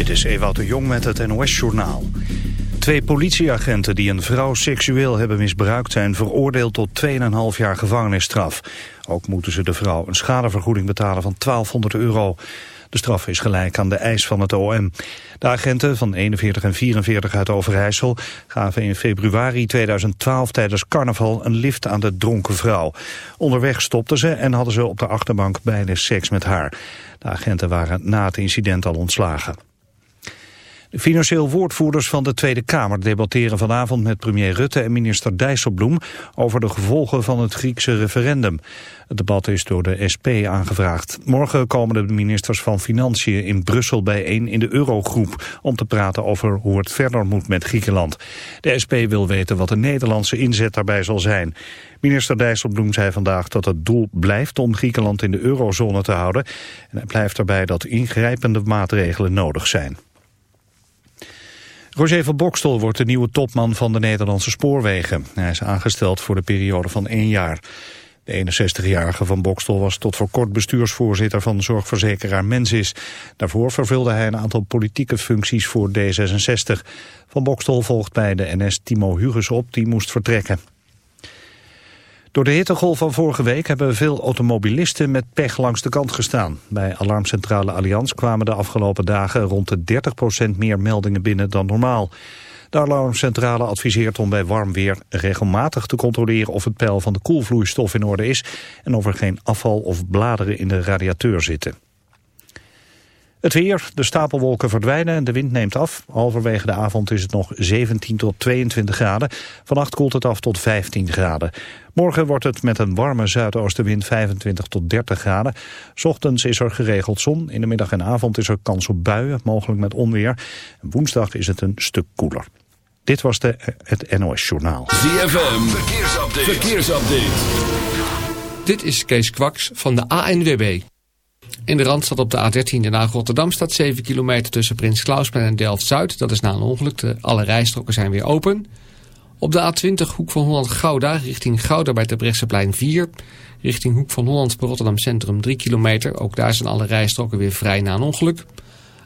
Dit is Ewout de Jong met het NOS-journaal. Twee politieagenten die een vrouw seksueel hebben misbruikt... zijn veroordeeld tot 2,5 jaar gevangenisstraf. Ook moeten ze de vrouw een schadevergoeding betalen van 1200 euro. De straf is gelijk aan de eis van het OM. De agenten van 41 en 44 uit Overijssel gaven in februari 2012 tijdens carnaval een lift aan de dronken vrouw. Onderweg stopten ze en hadden ze op de achterbank bijna seks met haar. De agenten waren na het incident al ontslagen. Financieel woordvoerders van de Tweede Kamer debatteren vanavond met premier Rutte en minister Dijsselbloem over de gevolgen van het Griekse referendum. Het debat is door de SP aangevraagd. Morgen komen de ministers van Financiën in Brussel bijeen in de Eurogroep om te praten over hoe het verder moet met Griekenland. De SP wil weten wat de Nederlandse inzet daarbij zal zijn. Minister Dijsselbloem zei vandaag dat het doel blijft om Griekenland in de eurozone te houden. En hij blijft erbij dat ingrijpende maatregelen nodig zijn. Roger van Bokstel wordt de nieuwe topman van de Nederlandse spoorwegen. Hij is aangesteld voor de periode van één jaar. De 61-jarige van Bokstel was tot voor kort bestuursvoorzitter van zorgverzekeraar Mensis. Daarvoor vervulde hij een aantal politieke functies voor D66. Van Bokstel volgt bij de NS Timo Huges op, die moest vertrekken. Door de hittegolf van vorige week hebben veel automobilisten met pech langs de kant gestaan. Bij Alarmcentrale Allianz kwamen de afgelopen dagen rond de 30% meer meldingen binnen dan normaal. De alarmcentrale adviseert om bij warm weer regelmatig te controleren of het peil van de koelvloeistof in orde is en of er geen afval of bladeren in de radiateur zitten. Het weer, de stapelwolken verdwijnen en de wind neemt af. Halverwege de avond is het nog 17 tot 22 graden. Vannacht koelt het af tot 15 graden. Morgen wordt het met een warme zuidoostenwind 25 tot 30 graden. Ochtends is er geregeld zon. In de middag en avond is er kans op buien, mogelijk met onweer. Woensdag is het een stuk koeler. Dit was de, het NOS Journaal. ZFM, verkeersupdate. verkeersupdate. Dit is Kees Kwaks van de ANWB. In de Randstad op de A13 Den Haag-Rotterdam staat 7 kilometer tussen Prins Klausplein en Delft-Zuid. Dat is na een ongeluk. De, alle rijstroken zijn weer open. Op de A20 Hoek van Holland-Gouda richting Gouda bij Terbrechtseplein 4. Richting Hoek van Holland bij Rotterdam Centrum 3 kilometer. Ook daar zijn alle rijstroken weer vrij na een ongeluk.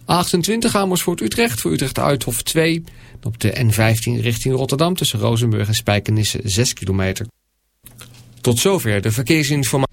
A28 Amersfoort-Utrecht voor Utrecht-Uithof 2. Op de N15 richting Rotterdam tussen Rozenburg en Spijkenisse 6 kilometer. Tot zover de verkeersinformatie.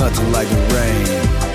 nothing like the rain.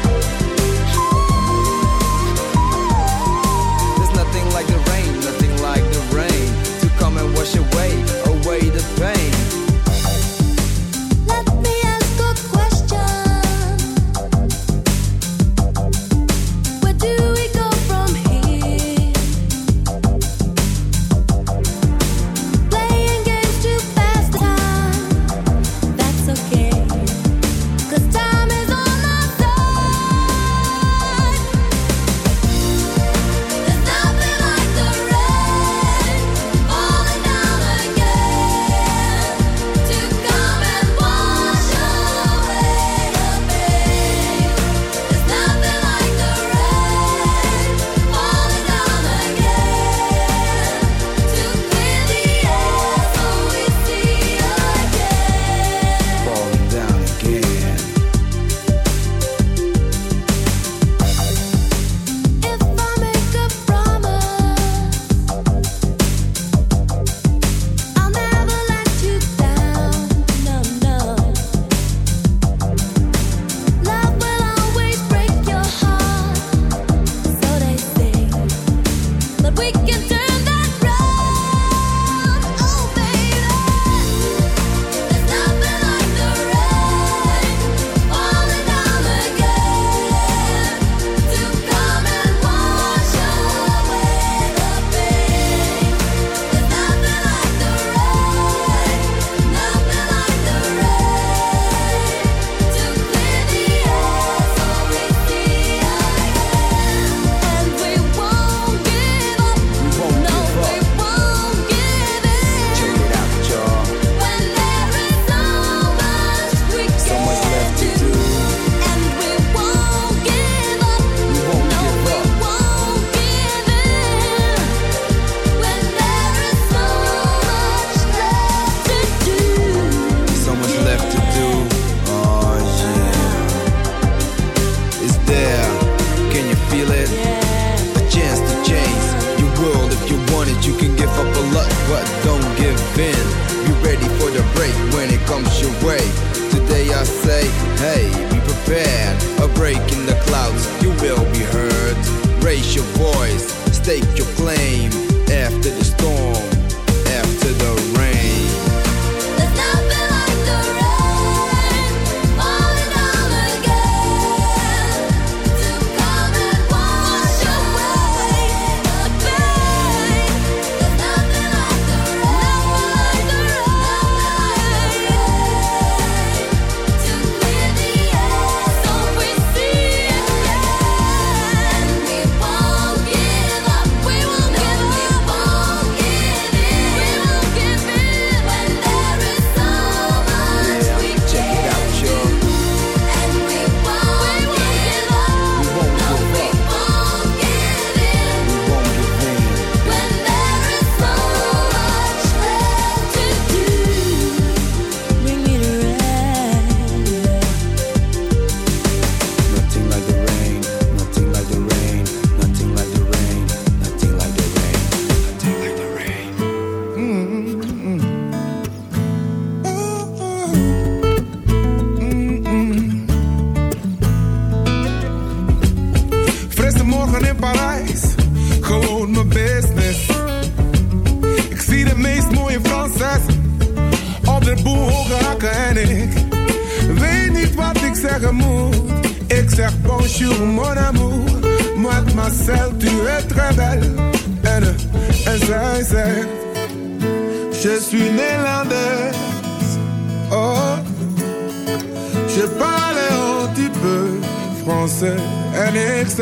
sur mon amour. Moi de ma tu es très belle. N, S, S, S. Je suis néerlandaise. Oh, je parle un petit peu français. N, X,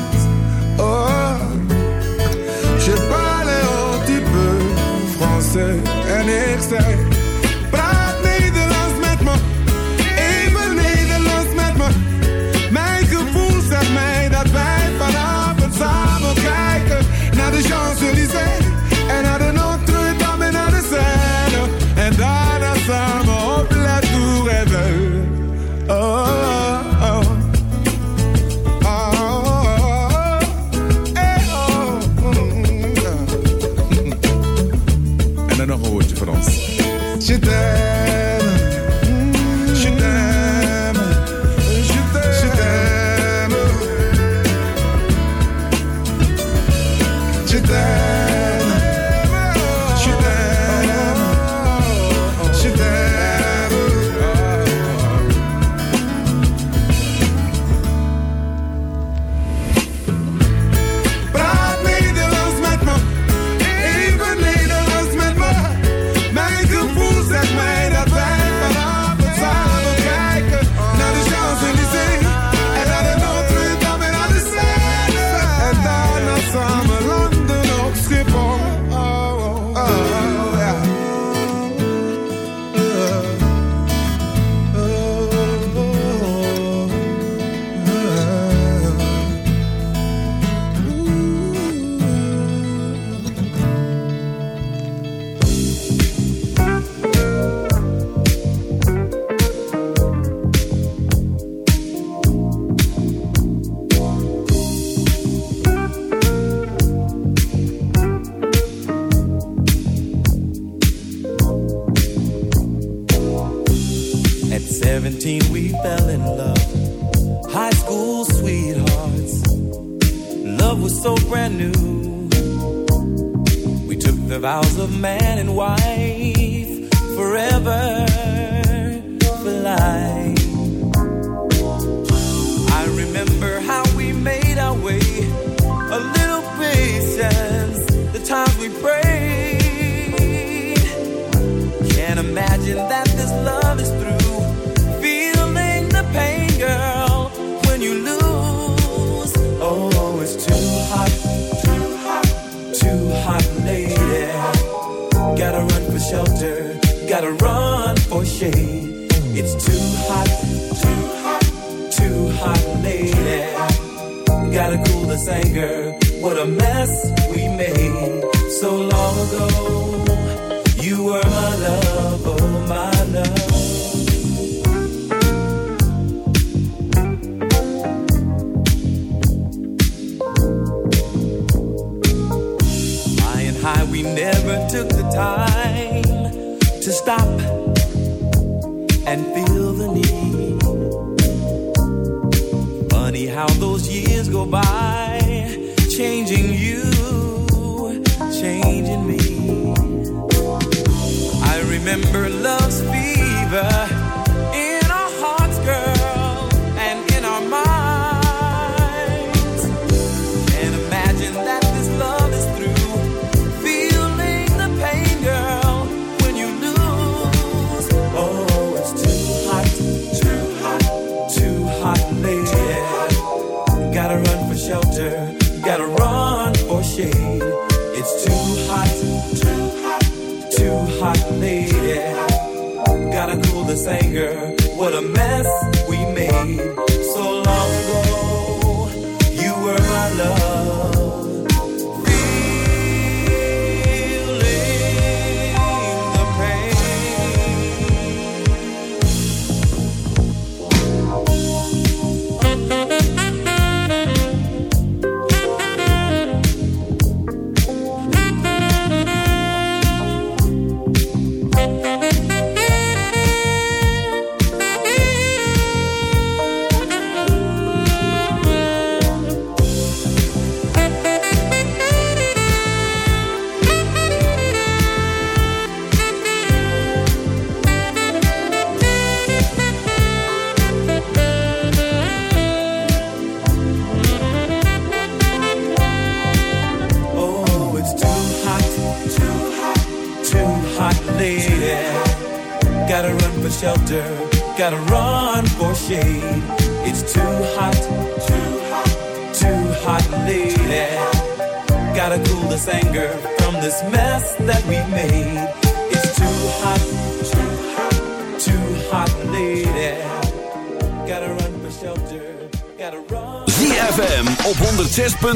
Je parle un petit peu français. En ik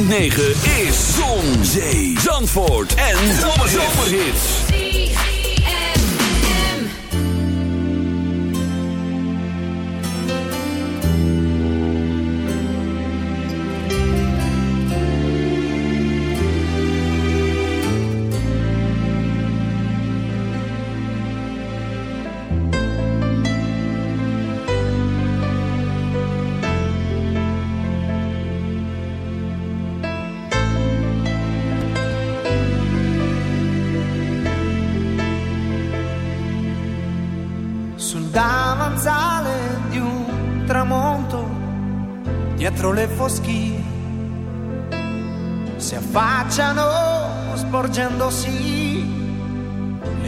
9.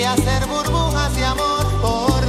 y hacer burbujas de amor por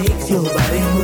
makes your body move.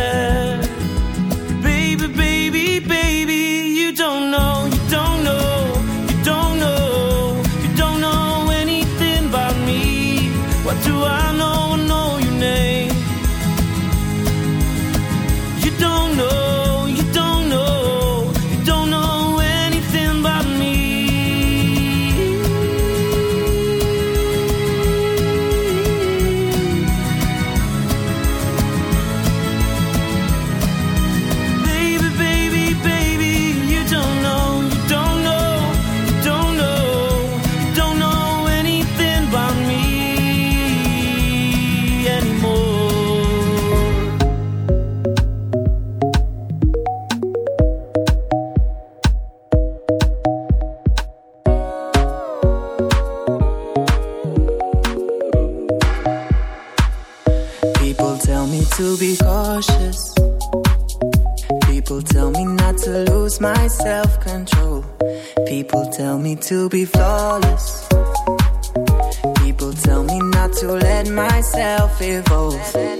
to let myself evolve. Let,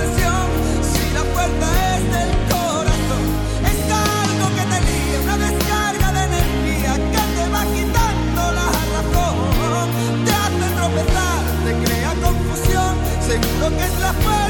Si la puerta es del corazón, es algo que te niega, una descarga de energía que te va quitando la razón. Te hace tropezar, te crea confusión, seguro que es la fuerza.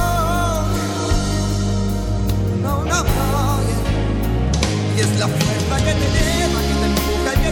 Y es la fuerza que te lleva, que te empuja que